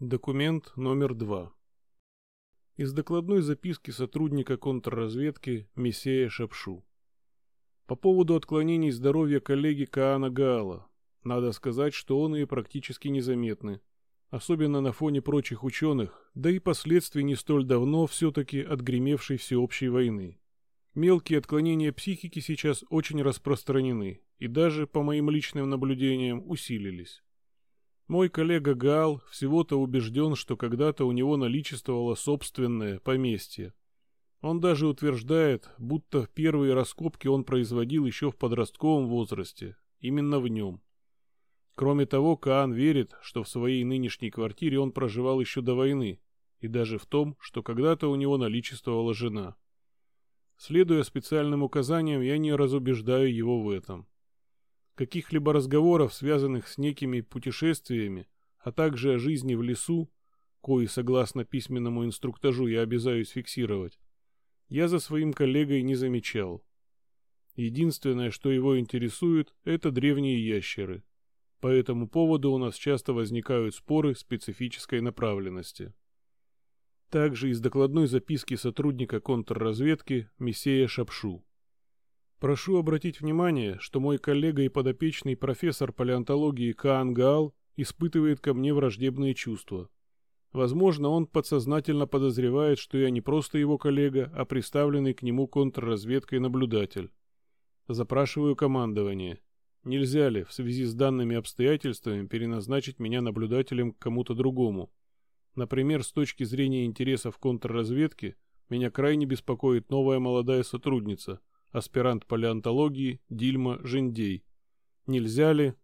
Документ номер два. Из докладной записки сотрудника контрразведки Мессея Шапшу. По поводу отклонений здоровья коллеги Каана Гаала. Надо сказать, что он и практически незаметны. Особенно на фоне прочих ученых, да и последствий не столь давно все-таки отгремевшей всеобщей войны. Мелкие отклонения психики сейчас очень распространены и даже, по моим личным наблюдениям, усилились. Мой коллега Гал всего-то убежден, что когда-то у него наличествовало собственное поместье. Он даже утверждает, будто первые раскопки он производил еще в подростковом возрасте, именно в нем. Кроме того, Каан верит, что в своей нынешней квартире он проживал еще до войны, и даже в том, что когда-то у него наличествовала жена. Следуя специальным указаниям, я не разубеждаю его в этом. Каких-либо разговоров, связанных с некими путешествиями, а также о жизни в лесу, кои, согласно письменному инструктажу, я обязаюсь фиксировать, я за своим коллегой не замечал. Единственное, что его интересует, это древние ящеры. По этому поводу у нас часто возникают споры специфической направленности. Также из докладной записки сотрудника контрразведки Мессея Шапшу. Прошу обратить внимание, что мой коллега и подопечный профессор палеонтологии Каан Гаал испытывает ко мне враждебные чувства. Возможно, он подсознательно подозревает, что я не просто его коллега, а приставленный к нему контрразведкой наблюдатель. Запрашиваю командование. Нельзя ли в связи с данными обстоятельствами переназначить меня наблюдателем к кому-то другому? Например, с точки зрения интересов контрразведки, меня крайне беспокоит новая молодая сотрудница – аспирант палеонтологии Дильма Жендей. Нельзя ли,